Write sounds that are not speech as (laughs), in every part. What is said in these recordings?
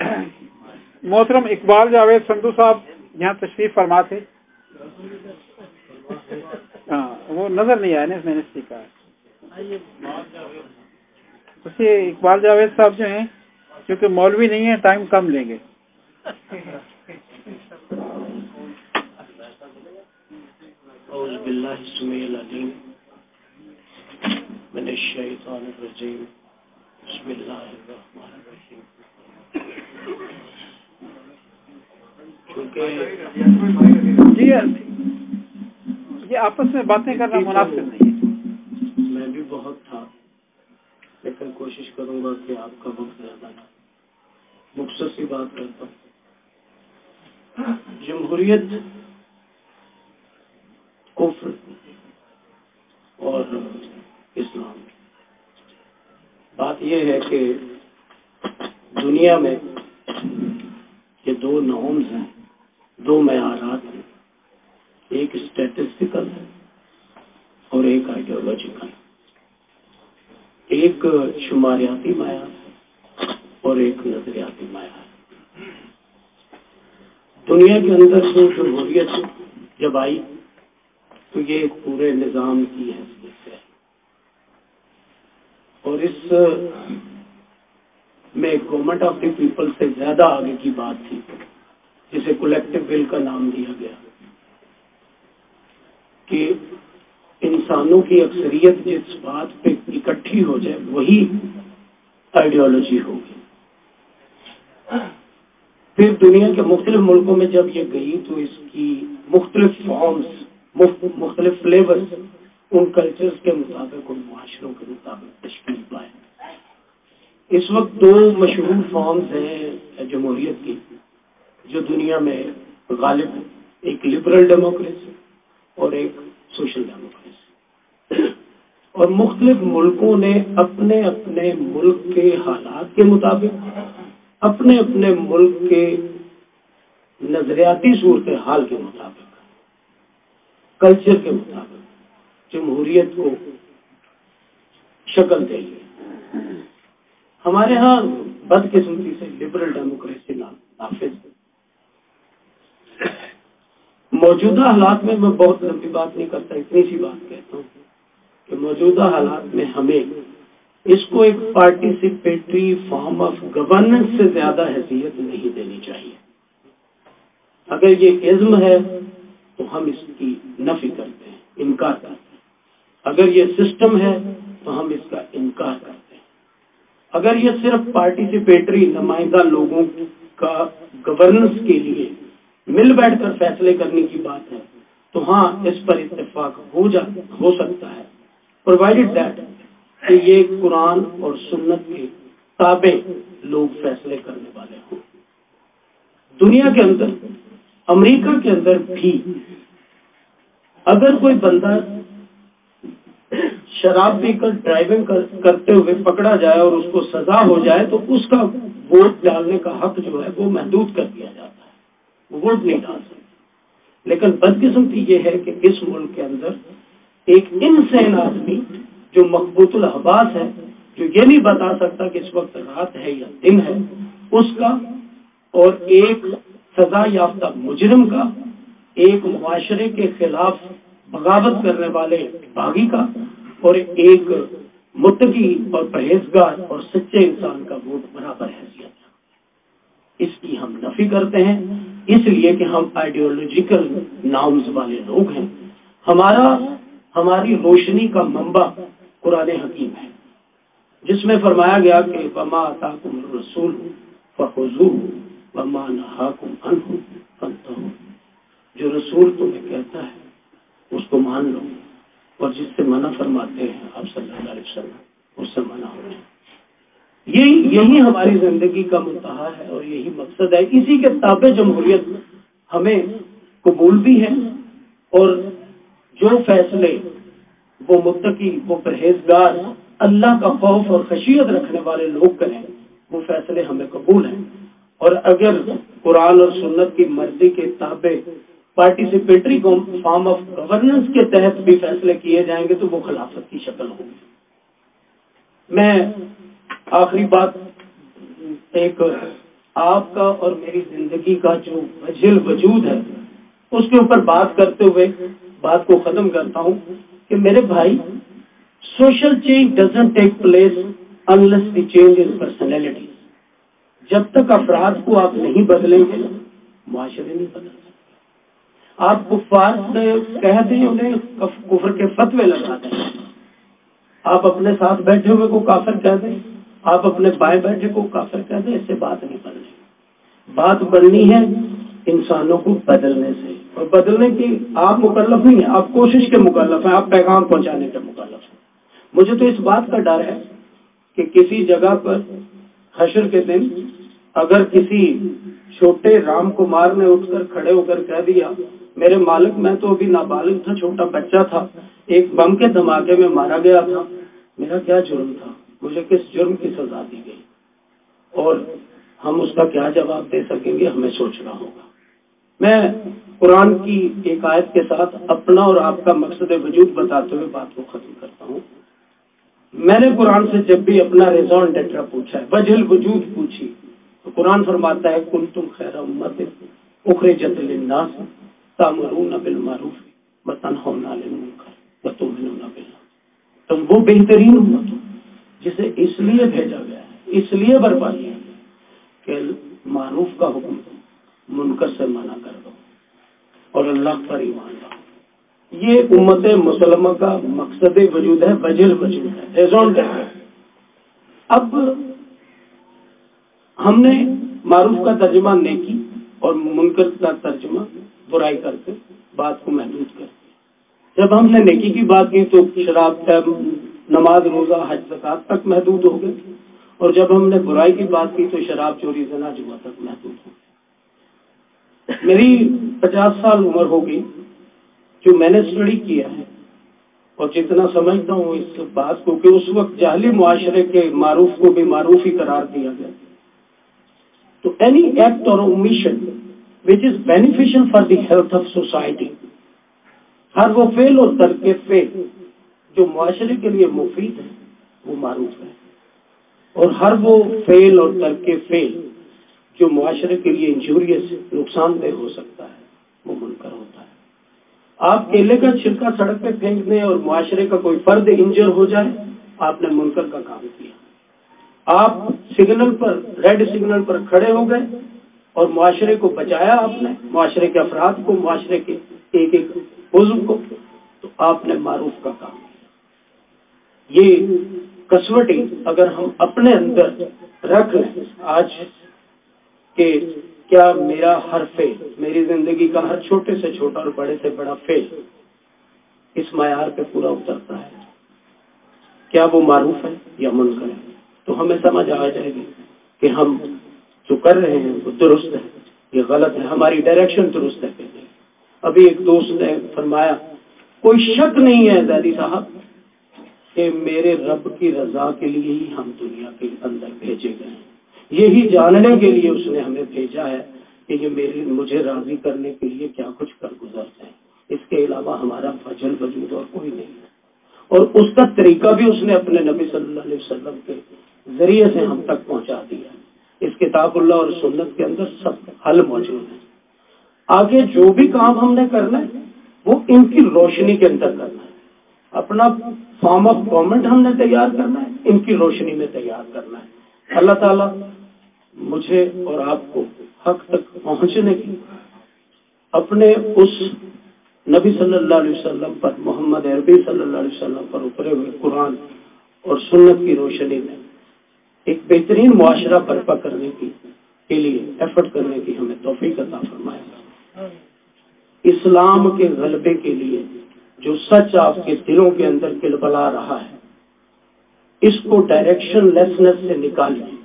(coughs) محترم اقبال جاوید سندھو صاحب یہاں تشریف فرما تھے (laughs) ہاں وہ نظر نہیں آیا نا اس میں نے سیکھا اقبال جاوید صاحب جو ہیں کیونکہ مولوی نہیں ہے ٹائم کم لیں گے۔ جی یہ آپس میں باتیں کرنا مناسب نہیں ہے۔ میں بھی بہت تھا لیکن کوشش کروں گا کہ آپ کا وقت زیادہ نہ مختصر سی بات کرتا ہوں۔ جمہوریت کفر اور اسلام۔ بات یہ ہے کہ دنیا میں یہ دو نارمز ہیں دو معیارات ہیں ایک اسٹیٹسٹیکل ہے اور ایک آئیڈیولوجیکل ایک شماریاتی معیار اور ایک نظریاتی معیار دنیا کے اندر جو جمہوریت جب آئی، تو یہ ایک پورے نظام کی حیثیت ہے اور اس میں گورنمنٹ آف دی پیپل سے زیادہ آگے کی بات تھی، جسے کولیکٹو بل کا نام دیا گیا۔ کہ انسانوں کی اکثریت جس بات پہ اکٹھی ہو جائے، وہی آئیڈیالوجی ہوگی۔ پھر دنیا کے مختلف ملکوں میں جب یہ گئی تو اس کی مختلف فارمز مختلف فلیورز ان کلچرز کے مطابق، ان معاشروں کے مطابق تشکیل پائے اس وقت دو مشہور فارمز ہیں جمہوریت کی، جو دنیا میں غالب، ایک لبرل ڈیموکریسی اور ایک سوشل ڈیموکریسی اور مختلف ملکوں نے اپنے اپنے ملک کے حالات کے مطابق، اپنے اپنے ملک کے نظریاتی صورت حال کے مطابق کلچر کے مطابق، جمہوریت کو شکل دے لی ہمارے ہاں بدقسمتی سے لبرل ڈیموکریسی نافذ ہے۔ موجودہ حالات میں میں بہت لمبی بات نہیں کرتا، اتنی سی بات کہتا کہ موجودہ حالات میں ہمیں اس کو ایک پارٹیسپیٹری فارم آف گورننس سے زیادہ حیثیت نہیں دینی چاہیے۔ اگر یہ عزم ہے تو ہم اس کی نفی کرتے ہیں، انکار کرتے ہیں۔ اگر یہ سسٹم ہے تو ہم اس کا انکار کرتے ہیں۔ اگر یہ صرف پارٹیسپیٹری نمائندہ لوگوں کا گورننس کے لیے مل بیٹھ کر فیصلے کرنے کی بات ہے تو ہاں اس پر اتفاق ہو جا، ہو سکتا ہے۔ پرووائڈیڈ دیٹ کہ یہ قرآن اور سنت کے تابع لوگ فیصلے کرنے والے ہوں۔ دنیا کے اندر، امریکہ کے اندر بھی اگر کوئی بندہ شراب پی کر ڈرائیونگ کرتے ہوئے پکڑا جائے اور اس کو سزا ہو جائے، تو اس کا ووٹ ڈالنے کا حق جو ہے وہ محدود کر دیا جاتا ہے۔ ووٹ نہیں ڈال سکتے لیکن بدقسمتی یہ ہے کہ اس ملک کے اندر ایک انسین آدمی جو مقبوط الحباس ہے، جو یہ نہیں بتا سکتا کہ اس وقت رات ہے یا دن ہے، اس کا اور ایک سزا یافتہ مجرم کا، ایک معاشرے کے خلاف بغاوت کرنے والے باغی کا اور ایک متقی اور پرہیزگار اور سچے انسان کا ووٹ برابر حیثیت اس کی ہم نفی کرتے ہیں، اس لیے کہ ہم آئیڈیولوجیکل نامز والے لوگ ہیں۔ ہمارا ہماری روشنی کا منبع قرآن حکیم ہے۔ جس میں فرمایا گیا کہ بما تاکم رسول فخو بما نہاکم جو رسول تمہیں کہتا ہے، اس کو مان لو۔ اور جس سے منع فرماتے ہیں، آپ صلی اللہ علیہ وسلم، اس سے منع ہو جائے۔ یہی یہی ہماری زندگی کا منتہا ہے اور یہی مقصد ہے۔ اسی کے تابع جمہوریت ہمیں قبول بھی ہے اور جو فیصلے وہ متقی، وہ پرہیزگار، اللہ کا خوف اور خشیت رکھنے والے لوگ کریں وہ فیصلے ہمیں قبول ہیں۔ اور اگر قرآن اور سنت کی مرضی کے تابع پارٹیسپیٹری فارم آف گورننس کے تحت بھی فیصلے کیے جائیں گے تو وہ خلافت کی شکل ہوگی۔ میں آخری بات، ایک آپ کا اور میری زندگی کا جو وجل وجود ہے، اس کے اوپر بات کرتے ہوئے بات کو ختم کرتا ہوں۔ کہ میرے بھائی social change doesn't take place unless the change in personality جب تک افراد کو آپ نہیں بدلیں گے، معاشرے نہیں بدل سکتے. آپ کفار سے کہہ دیں انہیں کفر کے فتوے لگا دیں. آپ اپنے ساتھ بیٹھے ہوئے کو کافر کہہ دیں. آپ اپنے بائیں بیٹھے کو کافر کہہ دیں، اس سے بات نہیں بننی بات بننی ہے انسانوں کو بدلنے سے. اور بدلنے کی آپ مکلف نہیں ہیں، آپ کوشش کے مکلف ہیں، آپ پیغام پہنچانے کے مکلف ہیں۔ مجھے تو اس بات کا ڈر ہے کہ کسی جگہ پر حشر کے دن اگر کسی چھوٹے رام کمار نے اٹھ کر کھڑے ہو کر کہہ دیا، میرے مالک، میں تو ابھی نابالغ تھا، چھوٹا بچہ تھا، ایک بم کے دھماکے میں مارا گیا تھا، میرا کیا جرم تھا؟ مجھے کس جرم کی سزا دی گئی؟ اور ہم اس کا کیا جواب دے سکیں گے؟ ہمیں سوچنا ہوگا۔ میں قرآن کی ایک آیت کے ساتھ اپنا اور آپ کا مقصد وجود بتاتے ہوئے بات کو ختم کرتا ہوں۔ میں نے قرآن سے جب بھی اپنا ریزون ڈیٹرا پوچھا ہے وجل وجود پوچھی، تو قرآن فرماتا ہے کل تم خیر امت اخرے جت تامرون بالمعروف وتنهون عن المنکر وتؤمنون بالله۔ تم وہ بہترین امت ہو جسے اس لیے بھیجا گیا ہے، اس لیے برپا کیا کہ معروف کا حکم منکر سے منع کر دو۔ اور اللہ پر ایمان لاؤ۔ یہ امت مسلمہ کا مقصد وجود ہے، وجل وجود ہے۔ اب ہم نے معروف کا ترجمہ نیکی اور منکر کا ترجمہ برائی کر کے بات کو محدود کر دیا۔ جب ہم نے نیکی کی بات کی تو شراب نماز، روزہ، حج زکات تک محدود ہو گئے۔ اور جب ہم نے برائی کی بات کی تو شراب، چوری، زنا جوا تک محدود ہو گئے۔ میری پچاس سال عمر ہوگی جو میں نے اسٹڈی کیا ہے اور جتنا سمجھتا ہوں اس بات کو کہ اس وقت جہلی معاشرے کے معروف کو بھی معروف ہی قرار دیا گیا۔ تو any act or omission which is beneficial for the health of society ہر وہ فیل اور ترک فیل جو معاشرے کے لیے مفید ہے، وہ معروف ہے۔ اور ہر وہ فیل اور ترک فیل جو معاشرے کے لیے انجوریس نقصان دہ ہو سکتا ہے، وہ منکر ہوتا ہے۔ آپ کیلے کا چھلکا سڑک پہ پھینک دیں اور معاشرے کا کوئی فرد انجر ہو جائے، آپ نے منکر کا کام کیا۔ آپ سگنل پر، ریڈ سگنل پر کھڑے ہو گئے اور معاشرے کو بچایا آپ نے، معاشرے کے افراد کو، معاشرے کے ایک ایک عزم کو، تو آپ نے معروف کا کام کیا۔ یہ کسوٹی اگر ہم اپنے اندر رکھ لیں، آج کہ کیا میرا ہر فیل میری زندگی کا ہر چھوٹے سے چھوٹا اور بڑے سے بڑا فیل اس معیار پہ پورا اترتا ہے۔ کیا وہ معروف ہے یا منکر ہے؟ تو ہمیں سمجھ آ جائے گی کہ ہم جو کر رہے ہیں وہ درست ہے، یہ غلط ہے، ہماری ڈائریکشن درست ہے۔ ابھی ایک دوست نے فرمایا، کوئی شک نہیں ہے دادی صاحب کہ میرے رب کی رضا کے لیے ہی ہم دنیا کے اندر بھیجے گئے ہیں۔ یہی جاننے کے لیے اس نے ہمیں بھیجا ہے کہ یہ میری مجھے راضی کرنے کے لیے کیا کچھ کر گزرتے ہیں اس کے علاوہ ہمارا فجل وجود اور کوئی نہیں ہے۔ اور اس کا طریقہ بھی اس نے اپنے نبی صلی اللہ علیہ وسلم کے ذریعے سے ہم تک پہنچا دیا اس کتاب اللہ اور سنت کے اندر سب حل موجود ہے آگے جو بھی کام ہم نے کرنا ہے، وہ ان کی روشنی کے اندر کرنا ہے۔ اپنا فارم آف گورنمنٹ ہم نے تیار کرنا ہے، ان کی روشنی میں تیار کرنا ہے۔ اللہ تعالیٰ مجھے اور آپ کو حق تک پہنچنے کی۔ اپنے اس نبی صلی اللہ علیہ وسلم پر، محمد عربی صلی اللہ علیہ وسلم پر اترے ہوئے قرآن اور سنت کی روشنی میں ایک بہترین معاشرہ برپا کرنے کی، کے لیے ایفرٹ کرنے کی ہمیں توفیق عطا فرمائے۔ گا اسلام کے غلبے کے لیے جو سچ آپ کے دلوں کے اندر کل بلا رہا ہے، اس کو ڈائریکشن لیسنس سے نکالیے۔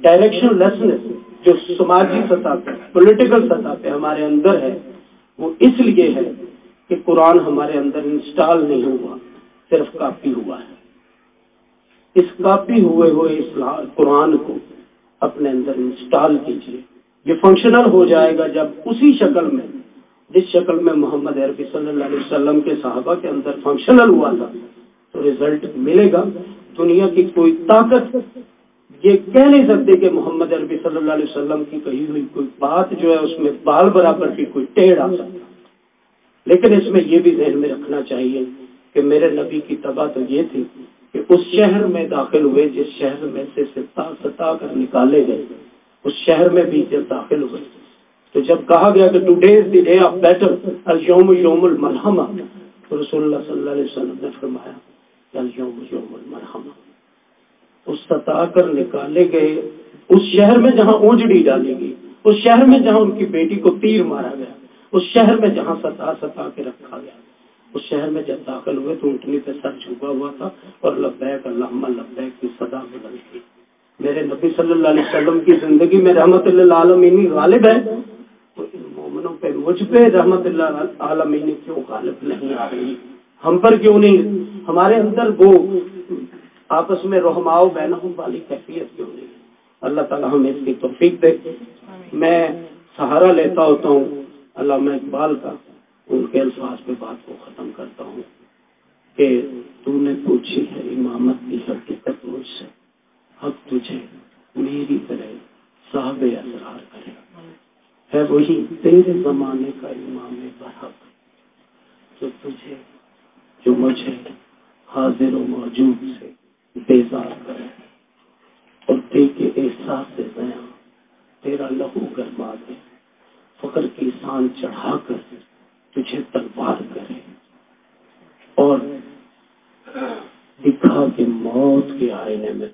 ڈائریکشن لیسنس جو سماجی سطح پہ پولیٹیکل سطح پہ ہمارے اندر ہے، وہ اس لیے ہے کہ قرآن ہمارے اندر انسٹال نہیں ہوا، صرف کاپی ہوا ہے۔ اس کاپی ہوئے ہوئے اسلام قرآن کو اپنے اندر انسٹال کیجیے۔ یہ فنکشنل ہو جائے گا جب اسی شکل میں، جس شکل میں محمد عربی صلی اللہ علیہ وسلم کے صحابہ کے اندر فنکشنل ہوا تھا، تو ریزلٹ ملے گا۔ دنیا کی کوئی طاقت یہ کہہ نہیں سکتے کہ محمد عربی صلی اللہ علیہ وسلم کی کہی ہوئی کوئی بات جو ہے اس میں بال برابر کی کوئی ٹیڑھ آ سکتا لیکن اس میں یہ بھی ذہن میں رکھنا چاہیے کہ میرے نبی کی تباہ تو یہ تھی کہ اس شہر میں داخل ہوئے، جس شہر میں سے ستا ستا کر نکالے گئے، اس شہر میں بھی جب داخل ہوئے۔ تو جب کہا گیا کہ today the day of battle الوم یوم المرحمہ، تو رسول اللہ صلی اللہ علیہ وسلم نے فرمایا الوم یوم المرحمہ۔ ستا کر نکالے گئے۔ اس شہر میں جہاں اونجڑی ڈالی گئی، اس شہر میں جہاں ان کی بیٹی کو تیر مارا گیا، اس شہر میں جہاں ستا ستا کے رکھا گیا۔ اس شہر میں جب داخل ہوئے تو اونٹنی پہ سر چھپا ہوا تھا اور لبیک اللہ لبیک کی صدا بدل گئی میرے نبی صلی اللہ علیہ وسلم کی زندگی میں رحمت اللہ عالمینی غالب ہے۔ تو ان مومنوں پہ مجھ پہ رحمت اللہ عالمینی کیوں غالب نہیں آ رہی؟ ہم پر کیوں نہیں؟ ہمارے اندر وہ آپس میں رحماؤ بینہم والی کیفیت کیوں نہیں اللہ تعالیٰ ہمیں اس کی توفیق دے۔ میں سہارا لیتا ہوتا ہوں۔ علامہ اقبال کا ان کے الفاظ پہ بات کو ختم کرتا ہوں کہ تو نے پوچھی ہے امامت کی حقیقت مجھ سے۔ حق تجھے میری طرح صاحب اثرار کرے۔ ہے وہی تیرے زمانے کا امام برحق جو تجھے جو مجھے حاضر و موجود سے بیزار کرے اور تے کے احساس سے بیاں تیرا لہو گرما دے فخر کی سان چڑھا کر تجھے تلوار کرے مہینے میں